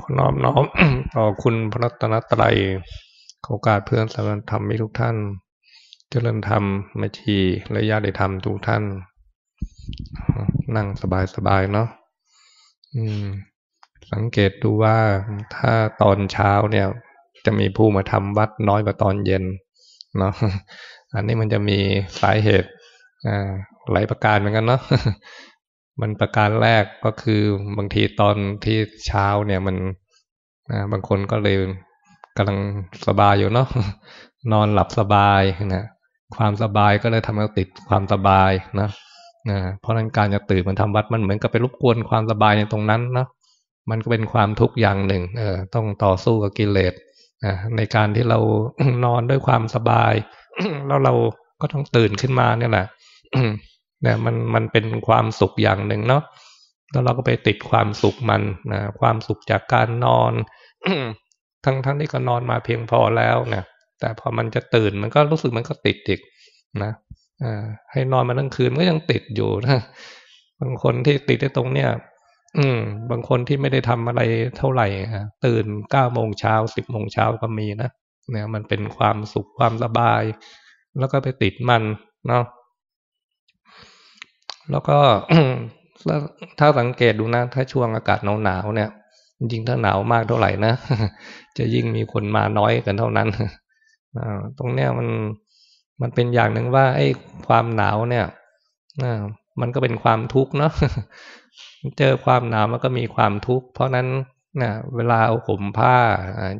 ขอน้อมน้อมต่อคุณพระรัตนตรัยโอกาสเพื่อนสารธรรมมิทุกท่าน เจริญธรรมไม่ชีและญาติธรรมทุกท่าน นั่งสบายๆเนาะสังเกตดูว่าถ้าตอนเช้าเนี่ย จะมีผู้มาทำวัดน้อยกว่าตอนเย็นเนาะอันนี้มันจะมีสาเหตุหลายประการเหมือนกันเนาะ มันประการแรกก็คือบางทีตอนที่เช้าเนี่ยมันนะบางคนก็เลยกำลังสบายอยู่เนาะนอนหลับสบายนะความสบายก็เลยทำให้ติดความสบายนะนะเพราะนั้นการจะตื่นมันทำวัดมันเหมือนกับไปรบกวนความสบายในตรงนั้นเนาะมันก็เป็นความทุกข์อย่างหนึ่งเออต้องต่อสู้กับกิเลสนะในการที่เรานอนด้วยความสบาย แล้วเราก็ต้องตื่นขึ้นมาเนี่ยแหละ นี่ยมันมันเป็นความสุขอย่างหนึ่งเนาะแล้วเราก็ไปติดความสุขมันนะความสุขจากการนอน ทั้งทั้งที่ก็นอนมาเพียงพอแล้วนะแต่พอมันจะตื่นมันก็รู้สึกมันก็ติดอีกนะอ่าให้นอนมาทั้งคืนก็ยังติดอยู่นะบางคนที่ติดในตรงเนี้ยอืม บางคนที่ไม่ได้ทำอะไรเท่าไหร่ตื่นเก้าโมงเช้าสิบโมงเช้าก็มีนะเนี่ยมันเป็นความสุขความสบาย แล้วก็ไปติดมันเนาะ แล้วก็ถ้าสังเกตดูนะ ถ้าช่วงอากาศหนาวๆเนี่ย จริงถ้าหนาวมากเท่าไหร่นะ จะยิ่งมีคนมาน้อยกันเท่านั้นตรงเนี้ยมันมันเป็นอย่างหนึ่งว่าไอ้ความหนาวเนี่ยมันก็เป็นความทุกข์เนาะเจอความหนาวมันก็มีความทุกข์เพราะนั้นนะเวลาเอาห่มผ้า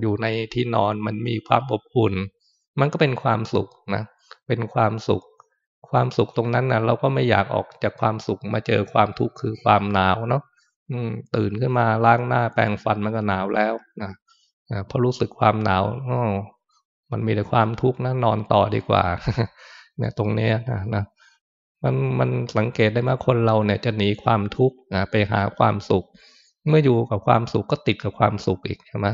อยู่ในที่นอนมันมีความอบอุ่น มันก็เป็นความสุขนะ เป็นความสุข ความสุขตรงนั้นนะเราก็ไม่อยากออกจากความสุขมาเจอความทุกข์คือความหนาวเนาะตื่นขึ้นมาล้างหน้าแปรงฟันมันก็หนาวแล้วนะเพราะรู้สึกความหนาวมันมีแต่ความทุกข์นะนอนต่อดีกว่า เนี่ยตรงนี้นะนะมันมันสังเกตได้ว่าคนเราเนี่ยจะหนีความทุกข์ไปหาความสุข เมื่ออยู่กับความสุขก็ติดกับความสุขอีกใช่ไหม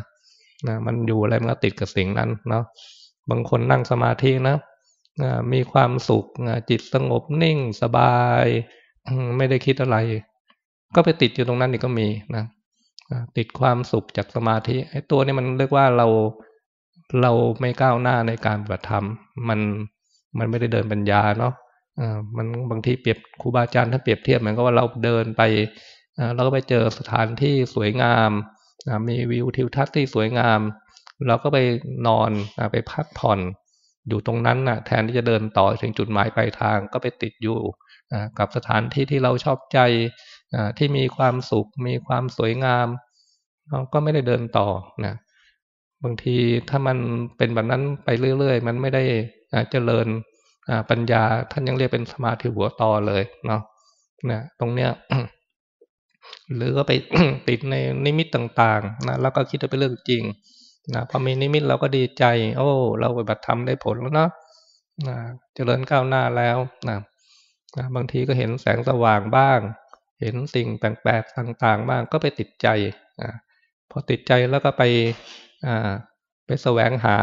นะมันอยู่อะไรมันก็ติดกับสิ่งนั้นเนาะบางคนนั่งสมาธินะ มีความสุขจิตสงบนิ่งสบาย ไม่ได้คิดอะไร ก็ไปติดอยู่ตรงนั้นนี่ก็มีนะติดความสุขจากสมาธิไอ้ตัวนี้มันเรียกว่าเราเราไม่ก้าวหน้าในการปฏิบัติธรรม มันมันไม่ได้เดินปัญญาเนาะมันบางทีเปรียบครูบาอาจารย์ถ้าเปรียบเทียบเหมือนกับว่าเราเดินไปเราก็ไปเจอสถานที่สวยงามมีวิวทิวทัศน์ที่สวยงาม เราก็ไปนอนไปพักผ่อน อยู่ตรงนั้นนะ่ะ แทนที่จะเดินต่อถึงจุดหมายปลายทางก็ไปติดอยู่กับสถานที่ที่เราชอบใจที่มีความสุข มีความสวยงามเราก็ไม่ได้เดินต่อนะบางทีถ้ามันเป็นแบบนั้นไปเรื่อยๆ มันไม่ได้เจริญปัญญาท่านยังเรียกเป็นสมาธิหัวต่อเลยเนาะนะตรงเนี้ยหรือก็ไปติดในนิมิตต่างๆนะแล้วก็คิดว่าเป็นเรื่องจริง นะพอมีนิมิตเราก็ดีใจ โอ้ เราปฏิบัติธรรมได้ผลแล้วเนาะนะเจริญก้าวหน้าแล้วนะนะบางทีก็เห็นแสงสว่างบ้าง เห็นสิ่งแปลกๆต่างๆ บ้างก็ไปติดใจนะพอติดใจแล้วก็ไปอ่าไปแสวงหา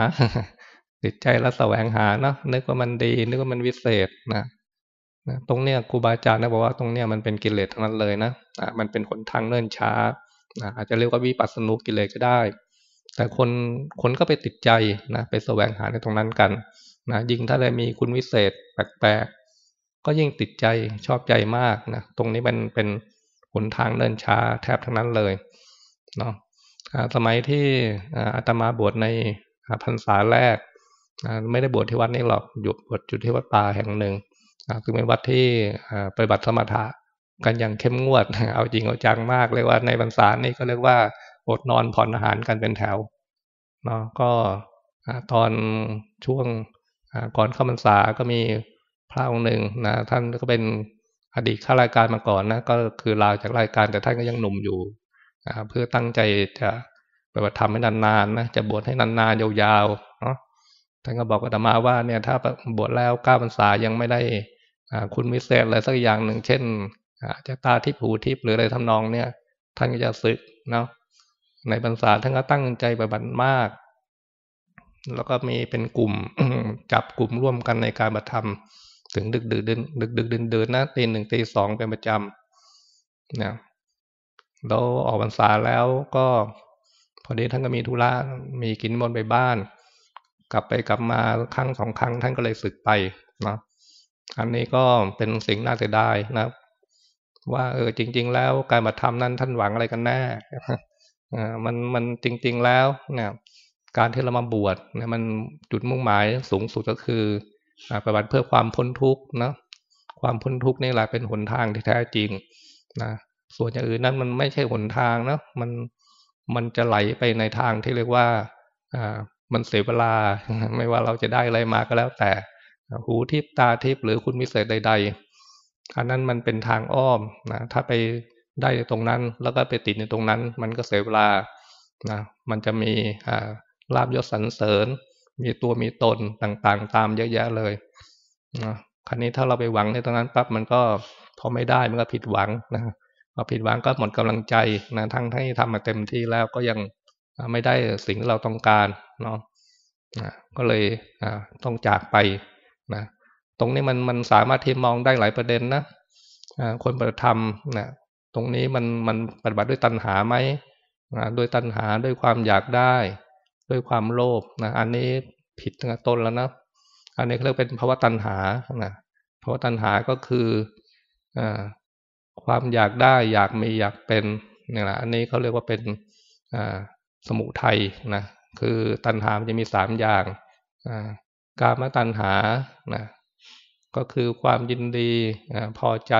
ติดใจแล้วแสวงหาเนาะนึกว่ามันดี นึกว่ามันวิเศษนะนะตรงเนี้ยครูบาอาจารย์นะบอกว่าตรงเนี้ยมันเป็นกิเลสทั้งนั้นเลยนะอ่ามันเป็นผลทางเนิ่นช้านะอาจจะเรียกว่าวิปัสสนุกิเลสก็ได้ แต่คนคนก็ไปติดใจนะไปแสวงหาในตรงนั้นกันนะยิ่งถ้าได้มีคุณวิเศษแปลกๆ ก็ยิ่งติดใจชอบใจมากนะตรงนี้มันเป็นหนทางเดินช้าแทบทั้งนั้นเลยเนาะสมัยที่อาตมาบวชในพรรษาแรก ไม่ได้บวชที่วัดนี้หรอกอยู่บวชอยู่ที่วัดป่าแห่งหนึ่งซึ่งเป็นวัดที่ไปบัติสมถะกันอย่างเข้มงวด เอาจริงเอาจังมากเลยว่าในพรรษานี้ก็เรียกว่า อดนอนผ่อนอาหารกันเป็นแถวเนาะก็ตอนช่วงก่อนเข้าพรรษาก็มีพระองค์หนึ่งนะท่านก็เป็นอดีตข้ารายการมาก่อนนะก็คือลาจากรายการแต่ท่านก็ยังหนุ่มอยู่เพื่อตั้งใจจะปฏิบัติธรรมให้นานๆนะจะบวชให้นานๆยาวๆเนาะท่านก็บอกกับธรรมาว่าเนี่ยถ้าบวชแล้วก้าพรรษายังไม่ได้คุณมิเศษอะไรสักอย่างหนึ่งเช่นจะตาทิพหูทิพหรืออะไรทำนองเนี่ยท่านก็จะสึกเนาะ ในบรรษาท่านก็ตั้งใจปฏิบัติมาก แล้วก็มีเป็นกลุ่มจับกลุ่มร่วมกันในการบัตธรรม ถึงดึกดึกดึกดึกดึกดึกเดินนะตีหนึ่งตีสองเป็นประจำนะเราออกพรรษาแล้วก็พอดีท่านก็มีธุระมีกินมนไปบ้าน กลับไปกลับมาครั้งสองครั้งท่านก็เลยสึกไปนะอันนี้ก็เป็นสิ่งน่าเสียดายนะว่าเออจริง ๆ แล้วการมาทำนั้นท่านหวังอะไรกันแน่ มันมันจริง ๆแล้วเนี่ยการที่เรามาบวชเนี่ยมันจุดมุ่งหมายสูงสุดก็คือปฏิบัติเพื่อความพ้นทุกข์นะความพ้นทุกข์นี่แหละเป็นหนทางที่แท้จริงนะส่วนอย่างอื่นนั้นมันไม่ใช่หนทางนะมันมันจะไหลไปในทางที่เรียกว่าอ่ามันเสียเวลาไม่ว่าเราจะได้อะไรมาก็แล้วแต่ หูทิพตาทิพหรือคุณมิเศษใด ๆ อันนั้นมันเป็นทางอ้อมนะถ้าไป ได้ตรงนั้น แล้วก็ไปติดในตรงนั้น มันก็เสียเวลานะมันจะมีอ่าลาบยศสรรเสริญ มีตัวมีตนต่างๆ ตามเยอะแยะเลยนะครั้นี้ถ้าเราไปหวังในตรงนั้นปั๊บมันก็พอไม่ได้มันก็ผิดหวังนะพอผิดหวังก็หมดกำลังใจนะทั้งที่ทำมาเต็มที่แล้วก็ยังไม่ได้สิ่งที่เราต้องการเนาะก็เลยต้องจากไปนะตรงนี้มันมันสามารถที่มองได้หลายประเด็นนะคนปฏิธรรมนะ ตรงนี้มันมันปฏิบัติด้วยตัณหาไหมนะด้วยตัณหาด้วยความอยากได้ ด้วยความโลภนะอันนี้ผิดตั้งต่ต้นแล้วนะอันนี้เรียกเป็นภาวะตัณหานะภาวะตัณหาก็คืออความอยากได้อยากมีอยากเป็นนี่แหละอันนี้เขาเรียกว่าเป็นสมุทัยนะคือตัณหามันจะมีสามอย่างกามตัณหานะก็คือความยินดีพอใจ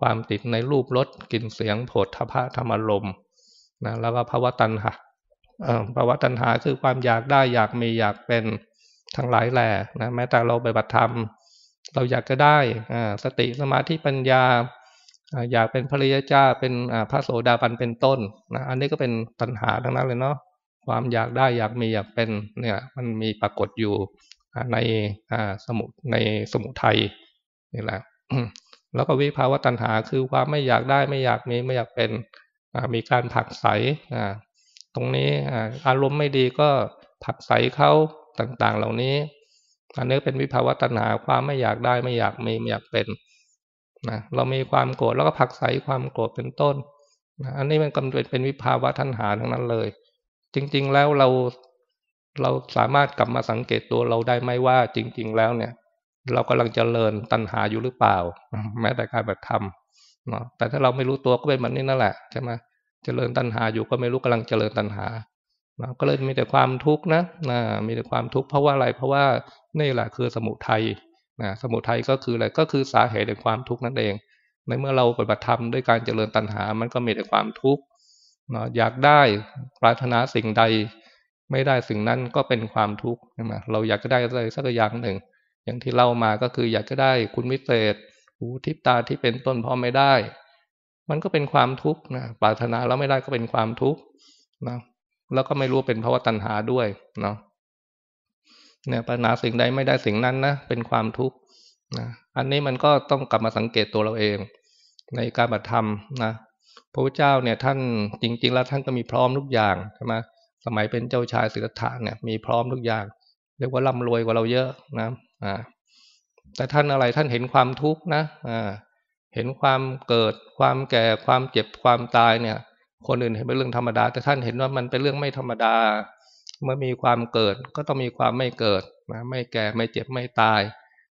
ความติดในรูปรสกลิ่นเสียงโผฏฐพะธรรมลมนะแล้วก็ภาวะตัณหาภาวะตัณหาคือความอยากได้อยากมีอยากเป็นทั้งหลายแหล่นะแม้แต่เราไปบัติธรรม เราอยากจะได้สติสมาธิปัญญา อยากเป็นภริยเจ้าเป็นพระโสดาบันเป็นต้นนะอันนี้ก็เป็นตัณหาทั้งนั้นเลยเนาะความอยากได้อยากมีอยากเป็นเนี่ยมันมีปรากฏอยู่ในสมุในสมุทัยนี่แหละ แล้วก็วิภาวะตัณหาคือความไม่อยากได้ไม่อยากมีไม่อยากเป็นมีการผักใสตรงนี้อารมณ์ไม่ดีก็ผักใสเขาต่าง ๆ เหล่านี้อันนี้เป็นวิภาวะตัณหาความไม่อยากได้ไม่อยากมีไม่อยากเป็นนะเรามีความโกรธแล้วก็ผักใสความโกรธเป็นต้นนะอันนี้มันกำลังเป็นวิภาวะตัณหาทั้งนั้นเลย จริง ๆ แล้วเราเราสามารถกลับมาสังเกตตัวเราได้ไหมว่าจริง ๆ แล้วเนี่ย เรากำลังเจริญตัณหาอยู่หรือเปล่า แม้แต่การแบบทำเนาะแต่ถ้าเราไม่รู้ตัวก็เป็นแบบนี้นั่นแหละใช่ไหมเจริญตัณหาอยู่ก็ไม่รู้กำลังเจริญตัณหานะก็เลยมีแต่ความทุกข์นะนะมีแต่ความทุกข์เพราะว่าอะไร เพราะว่านี่แหละคือสมุทัยนะสมุทัยก็คืออะไรก็คือสาเหตุแห่งความทุกข์นั่นเอง ในเมื่อเราปฏิบัติธรรมด้วยการเจริญตัณหา มันก็มีแต่ความทุกข์นะอยากได้ปรารถนาสิ่งใด ไม่ได้สิ่งนั้นก็เป็นความทุกข์ใช่ไหมเราอยากได้อะไรสักอย่างหนึ่ง อย่างที่เล่ามาก็คืออยากจะได้คุณวิเศษ หูทิพตาที่เป็นต้นพอไม่ได้ มันก็เป็นความทุกข์นะปรารถนาแล้วไม่ได้ก็เป็นความทุกข์นะแล้วก็ไม่รู้เป็นเพราะว่าตัณหาด้วยเนาะเนี่ยปัญหาสิ่งใดไม่ได้สิ่งนั้นนะเป็นความทุกข์นะอันนี้มันก็ต้องกลับมาสังเกตตัวเราเอง ในการบัตธรรมนะพระพุทธเจ้าเนี่ยท่านจริง ๆ แล้วท่านก็มีพร้อมทุกอย่างใช่ไหมสมัยเป็นเจ้าชายสิทธัตถะเนี่ยมีพร้อมทุกอย่าง เรียกว่าร่ารวยกว่าเราเยอะนะ แต่ท่านอะไรท่านเห็นความทุกข์นะเห็นความเกิด ความแก่ ความเจ็บ ความตายเนี่ย คนอื่นเห็นเป็นเรื่องธรรมดา แต่ท่านเห็นว่ามันเป็นเรื่องไม่ธรรมดา เมื่อมีความเกิดก็ต้องมีความไม่เกิดนะไม่แก่ไม่เจ็บไม่ตาย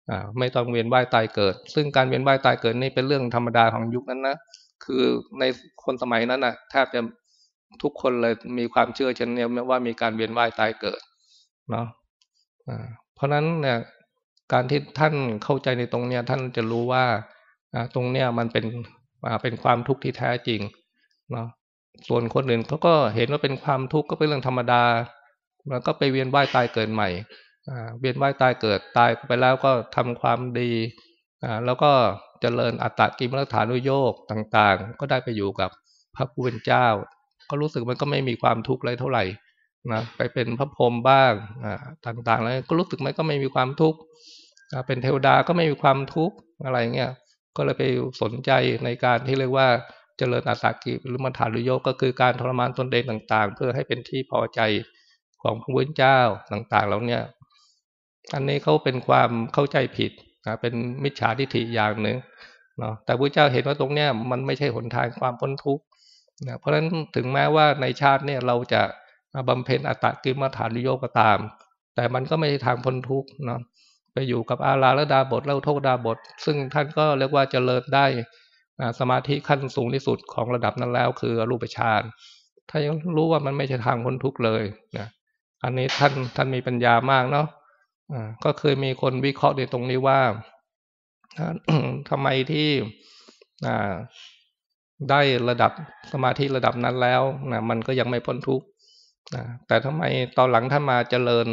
อ่าไม่ต้องเวียนว่ายตายเกิด ซึ่งการเวียนว่ายตายเกิดนี่เป็นเรื่องธรรมดาของยุคนั้นนะคือในคนสมัยนั้นนะแทบจะทุกคนเลยมีความเชื่อเช่นนี้ว่ามีการเวียนว่ายตายเกิดเนาะเพราะนั้นเนี่ย การที่ท่านเข้าใจในตรงเนี้ยท่านจะรู้ว่าตรงเนี้ยมันเป็นเป็นความทุกข์ที่แท้จริงเนาะส่วนคนอื่นเขาก็เห็นว่าเป็นความทุกข์ก็เป็นเรื่องธรรมดา แล้วก็ไปเวียนว่ายตายเกิดใหม่เวียนว่ายตายเกิดตายไปแล้วก็ทำความดีแล้วก็เจริญอัตตกิมรฐานุโยกต่างๆ ก็ได้ไปอยู่กับพระผู้เป็นเจ้า ก็รู้สึกมันก็ไม่มีความทุกข์เลยเท่าไหร่ นะไปเป็นพระพรหมบ้างต่างๆแล้วก็รู้สึกมันก็ไม่มีความทุกข์เป็นเทวดาก็ไม่มีความทุกข์อะไรเงี้ยก็เลยไปสนใจในการที่เรียกว่าเจริญอาสากิหรือมัฐานุโยกก็คือการทรมานตนเองต่างๆ เพื่อให้เป็นที่พอใจของพระพุทธเจ้าต่างๆแล้วเนี่ย อันนี้เขาเป็นความเข้าใจผิดนะเป็นมิจฉาทิฏฐิอย่างหนึ่งเนาะแต่พระเจ้าเห็นว่าตรงเนี้ยมันไม่ใช่หนทางความพ้นทุกข์นะเพราะฉะนั้นถึงแม้ว่าในชาติเนี่ยเราจะ บำเพ็ญอัตตกิมฐานโยก็ตาม แต่มันก็ไม่ใช่ทางพ้นทุกข์เนาะไปอยู่กับอาลาและดาบทเล่าโทษดาบท ซึ่งท่านก็เรียกว่าจเจริญได้สมาธิขั้นสูงที่สุดของระดับนั้นแล้ว คือรูปฌานถ้ายังรู้ว่ามันไม่ใช่ทางพ้นทุกข์เลยนะอันนี้ท่านท่านมีปัญญามากเนาะก็เคยมีคนวิเคราะห์ในตรงนี้ว่าทำไมที่ได้ระดับสมาธิระดับนั้นแล้วนะมันก็ยังไม่พ้นทุกข์ แต่ทำไมตอนหลังท่านมาเจริญ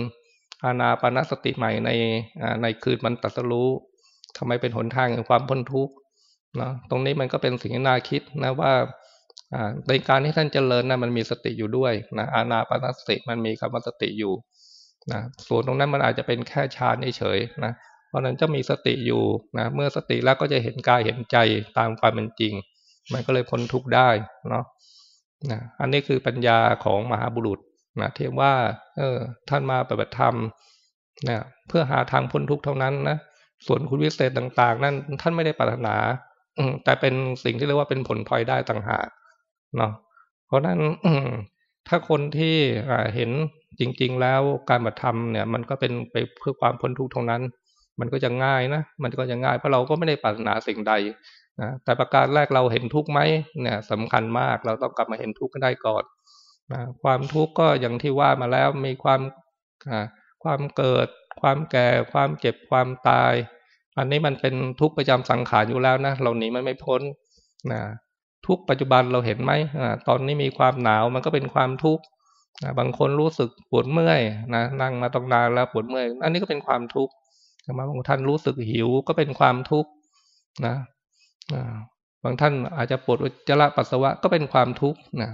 อาณาปณสติใหม่ในในคืนมันตัสรู้ทำไมเป็นหนทางแห่งความพ้นทุกข์นะตรงนี้มันก็เป็นสิ่งที่น่าคิดนะว่าในการที่ท่านเจริญนะมันมีสติอยู่ด้วยนะอาณาปณสติมันมีคำว่าสติอยู่นะส่วนตรงนั้นมันอาจจะเป็นแค่ฌานเฉยๆนะเพราะนั้นจะมีสติอยู่นะเมื่อสติแล้วก็จะเห็นกายเห็นใจตามความเป็นจริง มันก็เลยพ้นทุกข์ได้เนาะ นะอันนี้คือปัญญาของมหาบุรุษนะเทียบว่า เออ ท่านมาปฏิบัติธรรมนะเพื่อหาทางพ้นทุกข์เท่านั้นนะส่วนคุณวิเศษต่าง ๆ นั้นท่านไม่ได้ปรารถนาแต่เป็นสิ่งที่เรียกว่าเป็นผลพลอยได้ต่างหากเนาะเพราะนั้นถ้าคนที่เห็นจริง ๆ แล้วการปฏิธรรมเนี่ย มันก็เป็นไปเพื่อความพ้นทุกข์เท่านั้น มันก็จะง่ายนะมันก็จะง่ายเพราะเราก็ไม่ได้ปรารถนาสิ่งใด นะแต่ประการแรกเราเห็นทุกข์ไหมเนี่ยสำคัญมากเราต้องกลับมาเห็นทุกข์ได้ก่อนนะความทุกข์ก็อย่างที่ว่ามาแล้วมีความความเกิด ความแก่ ความเจ็บความตาย อันนี้มันเป็นทุกข์ประจำสังขารอยู่แล้วนะเราหนีมันไม่พ้นนะทุกปัจจุบันเราเห็นไหมตอนนี้มีความหนาวมันก็เป็นความทุกข์บางคนรู้สึกปวดเมื่อยนะนั่งมาตรงนานแล้วปวดเมื่อย อันนี้ก็เป็นความทุกข์บางท่านรู้สึกหิวก็เป็นความทุกข์นะ บางท่านอาจจะปวดอุจจาระปัสสาวะก็เป็นความทุกข์นะ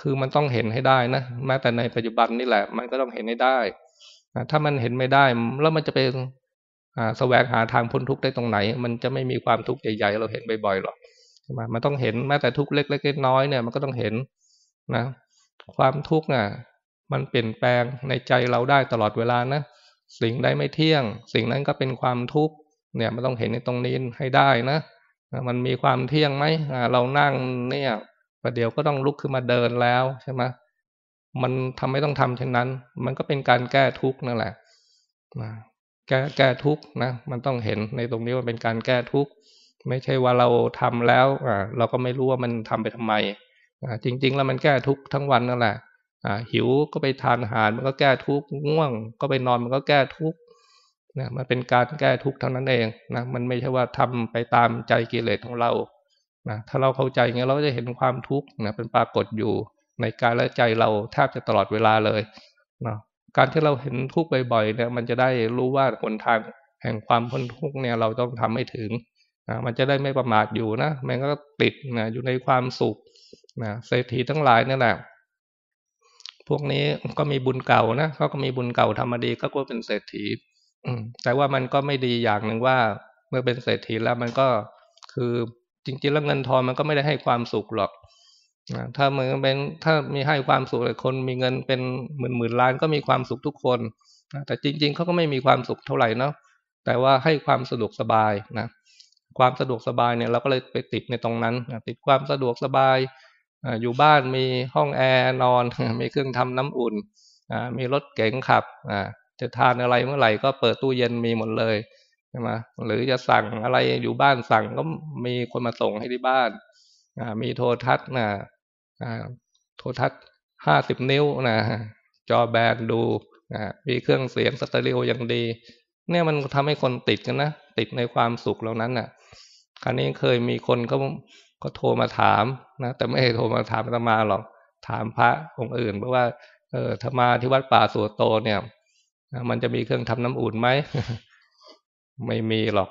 คือมันต้องเห็นให้ได้นะแม้แต่ในปัจจุบันนี่แหละ มันก็ต้องเห็นให้ได้ถ้ามันเห็นไม่ได้ แล้วมันจะเป็นแสวงหาทางพ้นทุกข์ได้ตรงไหน มันจะไม่มีความทุกข์ใหญ่ๆเราเห็นบ่อยๆหรอกมันต้องเห็นแม้แต่ทุกข์เล็กๆน้อยๆเนี่ยมันก็ต้องเห็นนะ ความทุกข์น่ะ มันเปลี่ยนแปลงในใจเราได้ตลอดเวลานะสิ่งใดไม่เที่ยง สิ่งนั้นก็เป็นความทุกข์เนี่ยมันต้องเห็นในตรงนี้ให้ได้นะ มันมีความเที่ยงไหมเรานั่งเนี่ยประเดี๋ยวก็ต้องลุกขึ้นมาเดินแล้วใช่ไหมมันทำไม่ต้องทำเช่นนั้น มันก็เป็นการแก้ทุกข์นั่นแหละแก้แก้ทุกข์นะ มันต้องเห็นในตรงนี้ว่าเป็นการแก้ทุกข์ไม่ใช่ว่าเราทำแล้วอ่าเราก็ไม่รู้ว่ามันทำไปทำไมอ่าจริง ๆ แล้วมันแก้ทุกข์ทั้งวันนั่นแหละอ่าหิวก็ไปทานอาหารมันก็แก้ทุกข์ง่วง ก็ไปนอนมันก็แก้ทุกข์ นะมันเป็นการแก้ทุกข์เท่านั้นเองนะมันไม่ใช่ว่าทำไปตามใจกิเลสของเรานะถ้าเราเข้าใจเงี้ยเราจะเห็นความทุกข์นะเป็นปรากฏอยู่ในกายและใจเราแทบจะตลอดเวลาเลยนะการที่เราเห็นทุกข์บ่อยๆเนี่ยมันจะได้รู้ว่าหนทางแห่งความพ้นทุกข์เนี่ยเราต้องทำให้ถึงนะมันจะได้ไม่ประมาทอยู่นะมันก็ติดนะอยู่ในความสุขนะเศรษฐีทั้งหลายนี่แหละพวกนี้ก็มีบุญเก่านะเขาก็มีบุญเก่าทำมาดีก็ก็เป็นเศรษฐี แต่ว่ามันก็ไม่ดีอย่างหนึ่งว่า เมื่อเป็นเศรษฐีแล้วมันก็คือจริงๆแล้วเงินทองมันก็ไม่ได้ให้ความสุขหรอกถ้ามือนเป็นถ้ามีให้ความสุขเลยคนมีเงินเป็นหมื่นหมื่นล้านก็มีความสุขทุกคนแต่จริง ๆเขาก็ไม่มีความสุขเท่าไหร่เนาะแต่ว่าให้ความสะดวกสบายนะความสะดวกสบายเนี่ยเราก็เลยไปติดในตรงนั้นติดความสะดวกสบายอยู่บ้านมีห้องแอร์นอน มีเครื่องทำน้ำอุ่นมีรถเก๋งขับ จะทานอะไรเมื่อไหร่ก็เปิดตู้เย็นมีหมดเลยใช่ไหมหรือจะสั่งอะไรอยู่บ้านสั่งก็มีคนมาส่งให้ที่บ้านมีโทรทัศน์นะโทรทัศน์ห้าสิบนิ้วนะจอแบนดูมีเครื่องเสียงสเตอริโออย่างดี เนี่ยมันทำให้คนติดกันนะติดในความสุขเหล่านั้นน่ะ ครั้นี้เคยมีคนก็ก็โทรมาถามนะแต่ไม่โทรมาถามธรรมาหรอกถามพระองค์อื่นเพราะว่าเออธรรมาที่วัดป่าสุโตเนี่ย มันจะมีเครื่องทำน้ำอุ่นไหม ไม่มีหรอก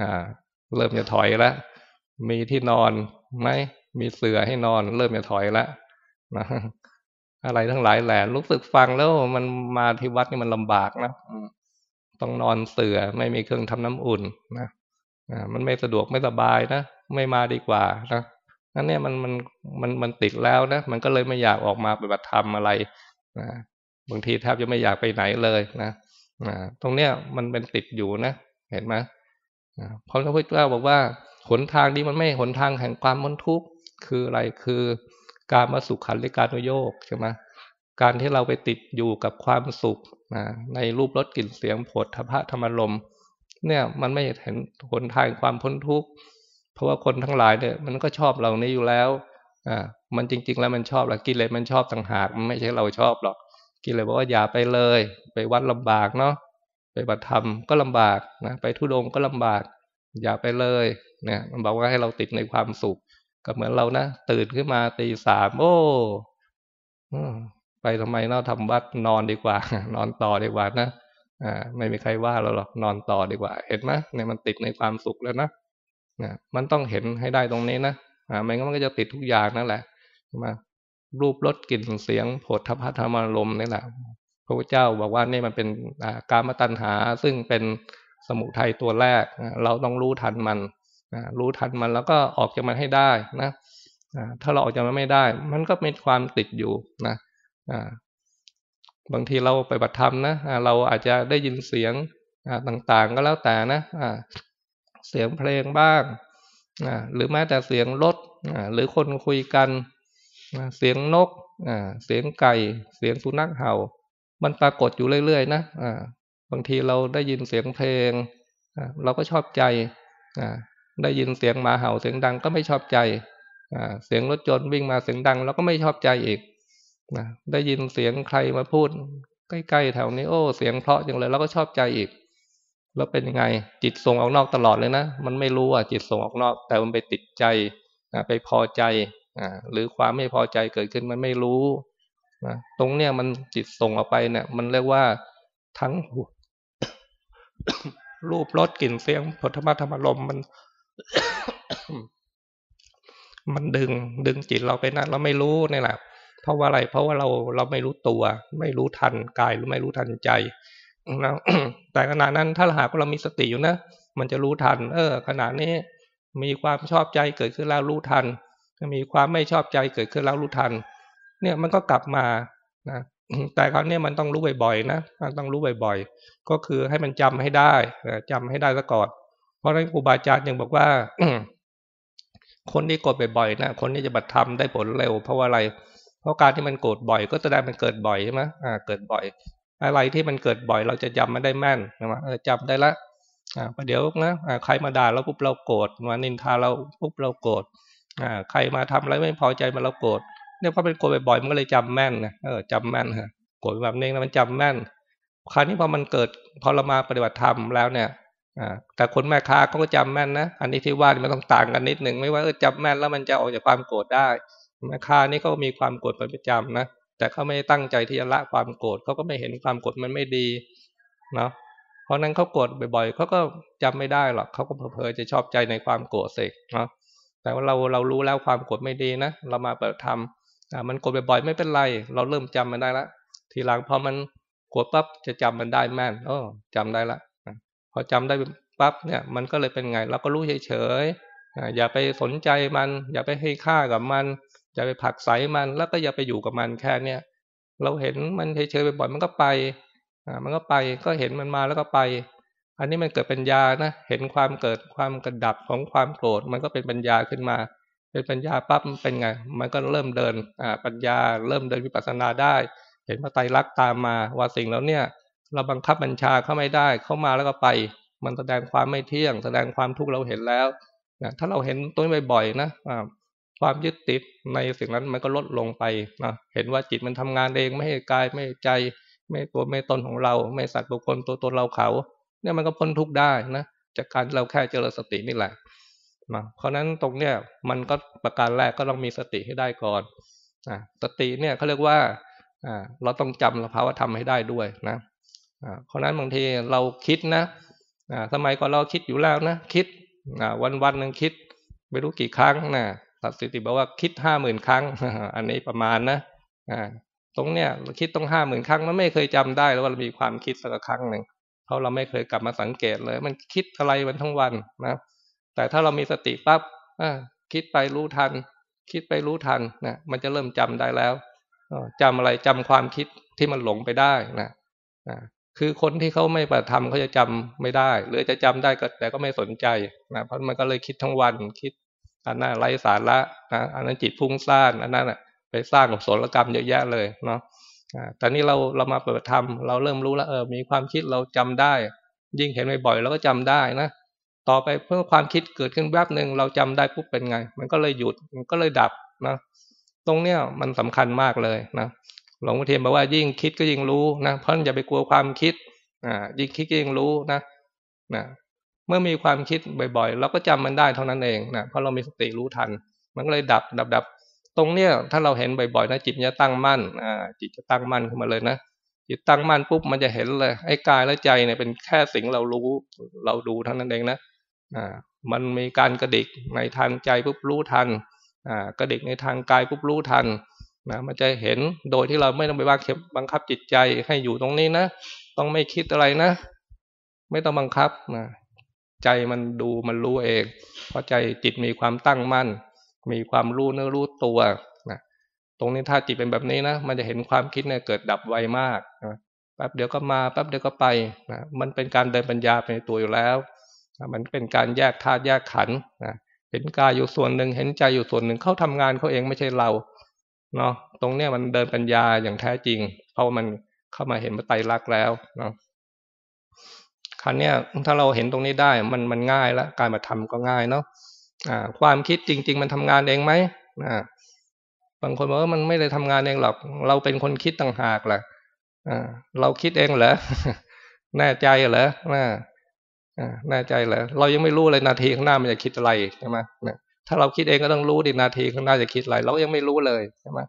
อ่าเริ่มจะถอยแล้วมีที่นอนไหมมีเสื่อให้นอน เริ่มจะถอยแล้วนะอะไรทั้งหลายแหละรู้สึกฟังแล้วมันมาที่วัดนี่มันลำบากนะต้องนอนเสื่อไม่มีเครื่องทำน้ำอุ่นนะมันไม่สะดวกไม่สบายนะไม่มาดีกว่านะนั่นเนี่ยมันมันมันมันติดแล้วนะมันก็เลยไม่อยากออกมาปฏิบัติธรรมอะไรนะ บางทีแทบจะไม่อยากไปไหนเลยนะตรงเนี้ยมันเป็นติดอยู่นะเห็นไหมเพราะพระพุทธเจ้าบอกว่าหนทางนี้มันไม่หนทางแห่งความมนทุกข์คืออะไรคือการมาสุขขันธิการโยกใช่ไหมการที่เราไปติดอยู่กับความสุขนะในรูปรสกลิ่นเสียงผลทพะธรรมลมเนี่ยมันไม่เห็นผลทางความพ้นทุกข์เพราะว่าคนทั้งหลายเนี่ยมันก็ชอบเหล่านี้อยู่แล้วอ่ามันจริง ๆ แล้วมันชอบหรอกกิเลสมันชอบต่างหากมันไม่ใช่เราชอบหรอก กิเลสบอกว่าอย่าไปเลย ไปวัดลำบากเนาะไปบัตธรรมก็ลำบากนะไปทุดงก็ลำบาก อย่าไปเลยเนี่ยมันบอกว่าให้เราติดในความสุข ก็เหมือนเรานะตื่นขึ้นมาตีสามโอ้ไปทำไมเนาะทำวัดนอนดีกว่า นอนต่อดีกว่านะอ่าไม่มีใครว่าเราหรอกนอนต่อดีกว่า เห็นไหมเนี่ยมันติดในความสุขแล้วนะนะมันต้องเห็นให้ได้ตรงนี้นะอ่าไม่งั้นมันก็จะติดทุกอย่างนั่นแหละมา รูปรสกลิ่นเสียงโผฏฐพัธรรมลมนี่แหละพระพุทธเจ้าบอกว่านี่มันเป็นการมาตัญหา ซึ่งเป็นสมุทัยตัวแรก เราต้องรู้ทันมันรู้ทันมันแล้วก็ออกจากมันให้ได้นะถ้าเราออกจากมันไม่ได้ มันก็มีความติดอยู่นะบางทีเราไปบัตรธรรมนะเราอาจจะได้ยินเสียงต่างๆก็แล้วแต่นะเสียงเพลงบ้างหรือแม้แต่เสียงรถหรือคนคุยกัน เสียงนกเสียงไก่ เสียงสุนัขเห่า มันปรากฏอยู่เรื่อยๆนะบางทีเราได้ยินเสียงเพลงเราก็ชอบใจได้ยินเสียงหมาเห่าเสียงดังก็ไม่ชอบใจเสียงรถจนวิ่งมาเสียงดังเราก็ไม่ชอบใจอีกได้ยินเสียงใครมาพูด ใกล้ๆแถวนี้โอ้เสียงเพราะอย่างเลยเราก็ชอบใจอีก แล้วเป็นยังไงจิตส่งออกนอกตลอดเลยนะมันไม่รู้อะจิตส่งออกนอก แต่มันไปติดใจไปพอใจ หรือความไม่พอใจเกิดขึ้นมันไม่รู้นะตรงเนี้ยมันจิตส่งออกไปเนี่ย มันเรียกว่าทั้งรูปรสกลิ่นเสียงผลธรรมธรรมลมมัน มันดึงดึงจิตเราไปนั่นเราไม่รู้นี่แหละเพราะว่าอะไร เพราะว่าเราเราไม่รู้ตัว ไม่รู้ทันกายหรือไม่รู้ทันใจนะแต่ขณะนั้นถ้าหากเรามีสติอยู่นะมันจะรู้ทัน เออขณะนี้มีความชอบใจเกิดขึ้นแล้วรู้ทัน มีความไม่ชอบใจเกิดขึ้นแล้วรู้ทัน เนี่ยมันก็กลับมานะแต่ครั้งนี้มันต้องรู้บ่อยๆนะมันต้องรู้บ่อยๆ ก็คือให้มันจำให้ได้จำให้ได้ซะก่อน เพราะฉะนั้นครูบาอาจารย์ยังบอกว่าคนที่โกรธบ่อยๆนะคนที่จะบัตรทำได้ผลเร็ว เพราะว่าอะไร เพราะการที่มันโกรธบ่อย ก็แสดงมันเกิดบ่อยใช่ไหมอ่า เกิดบ่อย อะไรที่มันเกิดบ่อย เราจะจำมันได้แม่นนะเออจำได้ละ อ่าประเดี๋ยวนะใครมาด่าเราปุ๊บเราโกรธมานินทาเราปุ๊บเราโกรธ ใครมาทำอะไรไม่พอใจมาเราโกรธเนี่ยพอเป็นโกรธบ่อยๆมันก็เลยจำแม่นนะเออจำแม่นฮะโกรธแบบนี้นะมันจำแม่น คราวนี้พอมันเกิดพอเรามาปฏิบัติธรรมแล้วเนี่ยอแต่คนแม่ค้าเขาก็จำแม่นนะอันนี้ที่ว่ามันต้องต่างกันนิดหนึ่งไม่ว่าเออจำแม่นแล้วมันจะออกจากความโกรธได้แม่ค้านี่เขามีความโกรธเป็นประจำนะแต่เขาไม่ตั้งใจที่จะละความโกรธเขาก็ไม่เห็นความโกรธมันไม่ดีเนาะเพราะนั้นเขาโกรธบ่อยๆเขาก็จำไม่ได้หรอกเขาก็เพอๆจะชอบใจในความโกรธเสกเนาะ แต่ว่าเราเรารู้แล้วความโกรธไม่ดีนะ เรามาเปิดธรรมมันโกรธบ่อยๆไม่เป็นไร เราเริ่มจำมันได้ละ ทีหลังพอมันโกรธปั๊บจะจำมันได้แม่นโอ้จำได้ละ พอจำได้ปั๊บเนี่ย มันก็เลยเป็นไง เราก็รู้เฉยๆอย่าไปสนใจมัน อย่าไปให้ค่ากับมัน อย่าไปผักใสมัน แล้วก็อย่าไปอยู่กับมันแค่เนี้ยเราเห็นมันเฉยๆบ่อยๆมันก็ไปอ่ามันก็ไปก็เห็นมันมาแล้วก็ไป อันนี้มันเกิดปัญญานะ เห็นความเกิดความกระดับของความโกรธ มันก็เป็นปัญญาขึ้นมา เป็นปัญญาปั๊บเป็นไง มันก็เริ่มเดินอ่าปัญญาเริ่มเดินวิปัสสนาได้ เห็นพระไตรลักษณ์ตามมาว่าสิ่งแล้วเนี่ย เราบังคับบัญชาเข้าไม่ได้ เข้ามาแล้วก็ไป มันแสดงความไม่เที่ยง แสดงความทุกข์เราเห็นแล้วนะถ้าเราเห็นตัวนี้บ่อยๆนะความยึดติดในสิ่งนั้นมันก็ลดลงไปนะเห็นว่าจิตมันทำงานเองไม่ให้กายไม่ใจ ไม่ตัวไม่ตนของเรา ไม่สัตว์บุคคลตัวตนเราเขา เนี่ยมันก็พ้นทุกข์ได้นะจากการเราแค่เจริญสตินี่แหละนะเพราะนั้นตรงเนี้ยมันก็ประการแรกก็ต้องมีสติให้ได้ก่อนอ่าสติเนี่ยเขาเรียกว่าอ่าเราต้องจำสภาวะธรรมให้ได้ด้วยนะอ่าเพราะนั้นบางทีเราคิดนะอ่าสมัยก่อนเราคิดอยู่แล้วนะคิดอ่าวันวันหนึ่งคิด ไม่รู้กี่ครั้งนะสัตสติบอกว่าคิดห้าหมื่นครั้ง อันนี้ประมาณนะอ่าตรงเนี้ยเราคิดต้องห้าหมื่นครั้งมันไม่เคยจำได้แล้วว่าเรามีความคิดสักครั้งหนึ่ง เพราะเราไม่เคยกลับมาสังเกตเลย มันคิดอะไรมันทั้งวันนะ แต่ถ้าเรามีสติปั๊บคิดไปรู้ทัน คิดไปรู้ทันนะมันจะเริ่มจำได้แล้วจำอะไรจำความคิดที่มันหลงไปได้นะคือคนที่เขาไม่ปฏิธรรมเขาจะจำไม่ได้ หรือจะจำได้ก็แต่ก็ไม่สนใจนะเพราะมันก็เลยคิดทั้งวันคิดอันนั้นไร้สาระนะอันนั้นจิตพุ่งสร้างอันนั้นไปสร้างกับศลกรรมเยอะแยะเลยเนาะ แต่นี้เราเรามาเปิดธรรมเราเริ่มรู้แล้วเออมีความคิดเราจำได้ ยิ่งเห็นบ่อยๆเราก็จำได้นะต่อไปเพื่อความคิดเกิดขึ้นแวบหนึ่งเราจำได้ปุ๊บเป็นไง มันก็เลยหยุดมันก็เลยดับนะตรงเนี้ยมันสำคัญมากเลยนะหลวงพ่อเทียนบอกว่ายิ่งคิดก็ยิ่งรู้นะเพราะอย่าไปกลัวความคิดอ่ายิ่งคิดก็ยิ่งรู้นะนะเมื่อมีความคิดบ่อยๆ เราก็จำมันได้เท่านั้นเองนะเพราะเรามีสติรู้ทัน มันก็เลยดับดับดับ ตรงเนี้ยถ้าเราเห็นบ่อยๆนะจิตจะตั้งมั่นอ่าจิตจะตั้งมั่นขึ้นมาเลยนะจิตตั้งมั่นปุ๊บมันจะเห็นเลยไอ้กายและใจเนี่ยเป็นแค่สิ่งเรารู้เราดูเท่านั้นเองนะอ่ามันมีการกระดิกในทางใจปุ๊บรู้ทันอ่ากระดิกในทางกายปุ๊บรู้ทันนะมันจะเห็นโดยที่เราไม่ต้องไปบังคับบังคับจิตใจให้อยู่ตรงนี้นะต้องไม่คิดอะไรนะ ไม่ต้องบังคับนะใจมันดูมันรู้เองเพราะใจจิตมีความตั้งมั่น มีความรู้เนื้อรู้ตัวนะตรงนี้ถ้าจิตเป็นแบบนี้นะมันจะเห็นความคิดเนี่ยเกิดดับไวมากนะแป๊บเดียวก็มาแป๊บเดียวก็ไปนะมันเป็นการเดินปัญญาไปในตัวอยู่แล้วนะมันเป็นการแยกธาตุแยกขันนะเห็นกายอยู่ส่วนหนึ่งเห็นใจอยู่ส่วนหนึ่งเขาทำงานเขาเองไม่ใช่เราเนาะตรงเนี้ยมันเดินปัญญาอย่างแท้จริง เพราะมันเข้ามาเห็นมาไตรลักษณ์แล้วเนาะครั้นี้ถ้าเราเห็นตรงนี้ได้มันมันง่ายแล้วการมาทำก็ง่ายเนาะ ความคิดจริง ๆ มันทำงานเองไหมบางคนบอกว่ามันไม่ได้ทำงานเองหรอก เราเป็นคนคิดต่างหากแหละเราคิดเองเหรอแน่ใจเหรออ่แน่ใจเหรอเรายังไม่รู้เลยนาทีข้างหน้ามันจะคิดอะไรใช่ไหมถ้าเราคิดเองก็ต้องรู้ดินาทีข้างหน้าจะคิดอะไร เรายังไม่รู้เลยใช่ไหม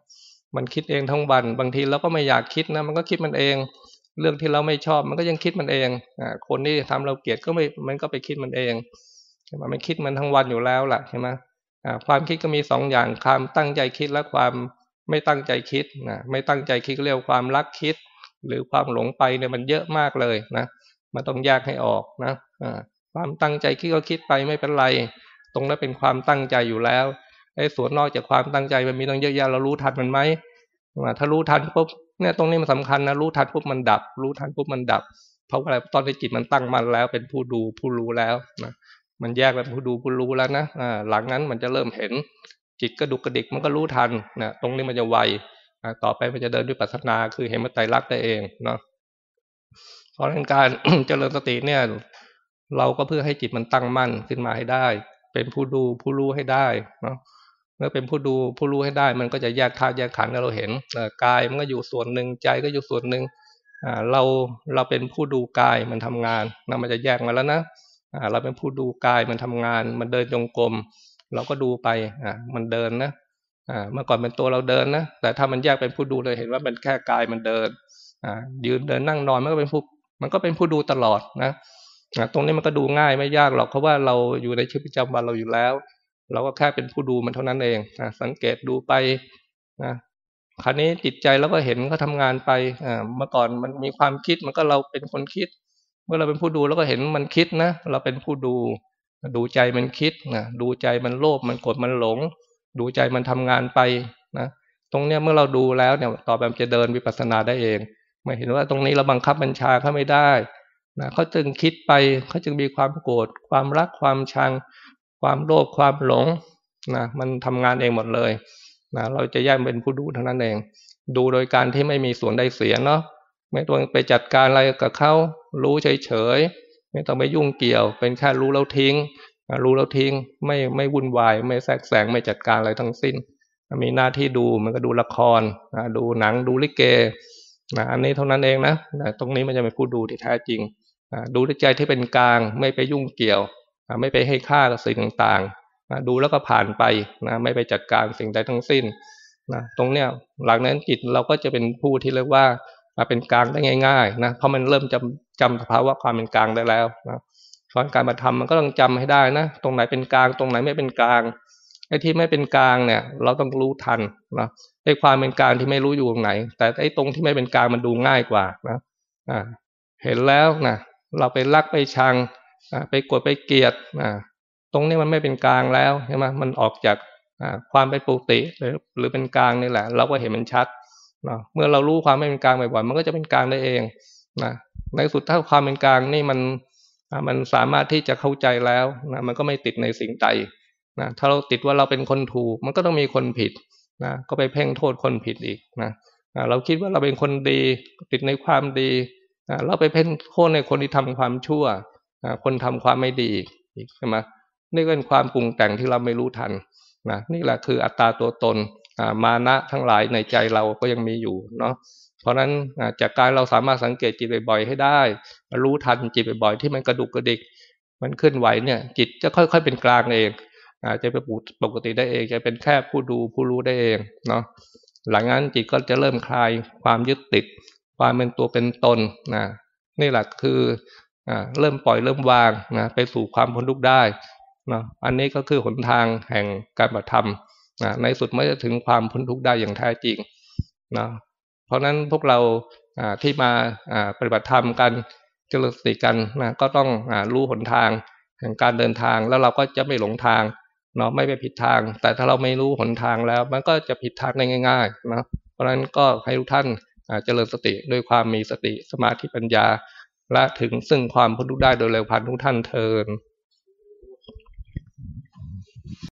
มันคิดเองทั้งวัน บางทีเราก็ไม่อยากคิดนะ มันก็คิดมันเอง เรื่องที่เราไม่ชอบ มันก็ยังคิดมันเองอคนที่ทำเราเกลียดก็ไม่มันก็ไปคิดมันเอง ใช่ไหมมันคิดมันทั้งวันอยู่แล้วล่ะใช่ไหมความคิดก็มีสองอย่างความตั้งใจคิดและความไม่ตั้งใจคิดนะไม่ตั้งใจคิดเรียกความรักคิด หรือความหลงไปเนี่ยมันเยอะมากเลยนะมันต้องแยกให้ออกนะความตั้งใจคิดก็คิดไปไม่เป็นไร ตรงนั้นเป็นความตั้งใจอยู่แล้วไอ้ส่วนนอกจากความตั้งใจมันมีต้องเยอะแยะเรารู้ทันมันไหมถ้ารู้ทันปุ๊บเนี่ยตรงนี้มันสาคัญนะรู้ทันปุ๊บมันดับ รู้ทันปุ๊บมันดับ เพราะอะไรตอนที่จิตมันตั้งมันแล้วเป็นผู้ดูผู้รู้แล้วนะ มันแยกเป็นผู้ดูผู้รู้แล้วนะอ่าหลังนั้นมันจะเริ่มเห็นจิตกระดุกกระดิกมันก็รู้ทันนะตรงนี้มันจะไวต่อไปมันจะเดินด้วยปัสนาคือเห็นมันไตรลักษณ์ได้เองเนาะเพราะการเจริญสติเนี่ย เราก็เพื่อให้จิตมันตั้งมั่นขึ้นมาให้ได้ เป็นผู้ดูผู้รู้ให้ได้เนาะเมื่อเป็นผู้ดูผู้รู้ให้ได้ มันก็จะแยกธาตุแยกขันธ์เราเห็นกายมันก็อยู่ส่วนหนึ่งใจก็อยู่ส่วนหนึ่งเราเราเป็นผู้ดูกายมันทำงานนะมันจะแยกมาแล้วนะ เราเป็นผู้ดูกายมันทำงาน มันเดินจงกรมเราก็ดูไปอ่ามันเดินนะอ่าเมื่อก่อนเป็นตัวเราเดินนะแต่ถ้ามันแยกเป็นผู้ดูเลยเห็นว่ามันแค่กายมันเดินอ่ายืนเดินนั่งนอนมันก็เป็นผู้มันก็เป็นผู้ดูตลอดนะตรงนี้มันก็ดูง่ายไม่ยากหรอกเพราะว่าเราอยู่ในชีวิตประจำวันเราอยู่แล้ว เราก็แค่เป็นผู้ดูมันเท่านั้นเองนะสังเกตดูไปนะคราวนี้จิตใจเราก็เห็นเขาทางานไปอ่าเมื่อก่อนมันมีความคิดมันก็เราเป็นคนคิด เมื่อเราเป็นผู้ดูเราก็เห็นมันคิดนะ เราเป็นผู้ดู ดูใจมันคิดนะดูใจมันโลภมันกดมันหลง ดูใจมันทำงานไปนะตรงเนี้ยเมื่อเราดูแล้วเนี่ยต่อไปมันจะเดินวิปัสสนาได้เองไม่เห็นว่าตรงนี้เราบังคับบัญชาเขาไม่ได้นะเขาจึงคิดไปเขาจึงมีความโกรธความรักความชัง ความโลภความหลงนะมันทำงานเองหมดเลยนะเราจะแยกเป็นผู้ดูเท่านั้นเอง ดูโดยการที่ไม่มีส่วนใดเสียเนาะ ไม่ต้องไปจัดการอะไรกับเขารู้เฉยๆไม่ต้องไปยุ่งเกี่ยว เป็นแค่รู้แล้วทิ้ง รู้แล้วทิ้ง ไม่ไม่วุ่นวาย ไม่แทรกแซงไม่จัดการอะไรทั้งสิ้น มีหน้าที่ดูมันก็ดูละครดูหนังดูลิเกนะอันนี้เท่านั้นเองนะตรงนี้มันจะเป็นผู้ดูที่แท้จริงดูด้วยใจที่เป็นกลางไม่ไปยุ่งเกี่ยวไม่ไปให้ค่ากับสิ่งต่างๆดูแล้วก็ผ่านไปนะไม่ไปจัดการสิ่งใดทั้งสิ้นนะตรงเนี้ยหลังนั้นจิตเราก็จะเป็นผู้ที่เรียกว่า มาเป็นกลางได้ง่ายๆนะเพราะมันเริ่มจำจำสภาวะความเป็นกลางได้แล้วนะเพราะการมาทำมันก็ต้องจำให้ได้นะตรงไหนเป็นกลางตรงไหนไม่เป็นกลางไอ้ที่ไม่เป็นกลางเนี่ย เราต้องรู้ทันนะไอ้ความเป็นกลางที่ไม่รู้อยู่ตรงไหน แต่ไอ้ตรงที่ไม่เป็นกลางมันดูง่ายกว่านะอ่าเห็นแล้วนะเราไปรักไปชังไปกดไปเกลียดตรงนี้มันไม่เป็นกลางแล้วใช่ไหมมันออกจากความเป็นปกติหรือหรือเป็นกลางนี่แหละ เราก็เห็นมันชัด เมื่อเรารู้ความไม่เป็นกลางบ่อยๆมันก็จะเป็นกลางได้เองนะในสุดถ้าความเป็นกลางนี่มันมันสามารถที่จะเข้าใจแล้วนะมันก็ไม่ติดในสิ่งใดนะถ้าเราติดว่าเราเป็นคนถูก มันก็ต้องมีคนผิดนะก็ไปเพ่งโทษคนผิดอีกนะเราคิดว่าเราเป็นคนดีติดในความดีเราไปเพ่งโทษในคนที่ทำความชั่วคนทำความไม่ดีอีกใช่ไหมนี่เป็นความปรุงแต่งที่เราไม่รู้ทันนะนี่แหละคืออัตตาตัวตน มานะทั้งหลายในใจเราก็ยังมีอยู่เนาะเพราะฉะนั้นจากการเราสามารถสังเกตจิตบ่อยๆให้ได้ รู้ทันจิตบ่อยๆที่มันกระดุกกระดิก มันเคลื่อนไหวเนี่ยจิตจะค่อยๆเป็นกลางเองอาจจะเป็นปกติได้เองจะเป็นแค่ผู้ดูผู้รู้ได้เองเนาะหลังนั้นจิตก็จะเริ่มคลายความยึดติด ความเป็นตัวเป็นตนนะนี่แหละคืออเริ่มปล่อยเริ่มวางนะไปสู่ความพ้นทุกข์ได้นะอันนี้ก็คือหนทางแห่งการปฏิธรรม นะในสุดไม่จะถึงความพ้นทุกข์ได้อย่างแท้จริงนะเพราะฉะนั้นพวกเราที่มาปฏิบัติธรรมกันเจริญสติกันนะก็ต้องรู้หนทางแห่งการเดินทางแล้วเราก็จะไม่หลงทางเนาะไม่ไปผิดทาง แต่ถ้าเราไม่รู้หนทางแล้ว มันก็จะผิดทางได้ง่ายๆนะเพราะฉะนั้นก็ให้ทุกท่านเจริญสติด้วยความมีสติสมาธิปัญญา และถึงซึ่งความพ้นทุกข์ได้โดยเร็วพันทุกท่านเทิน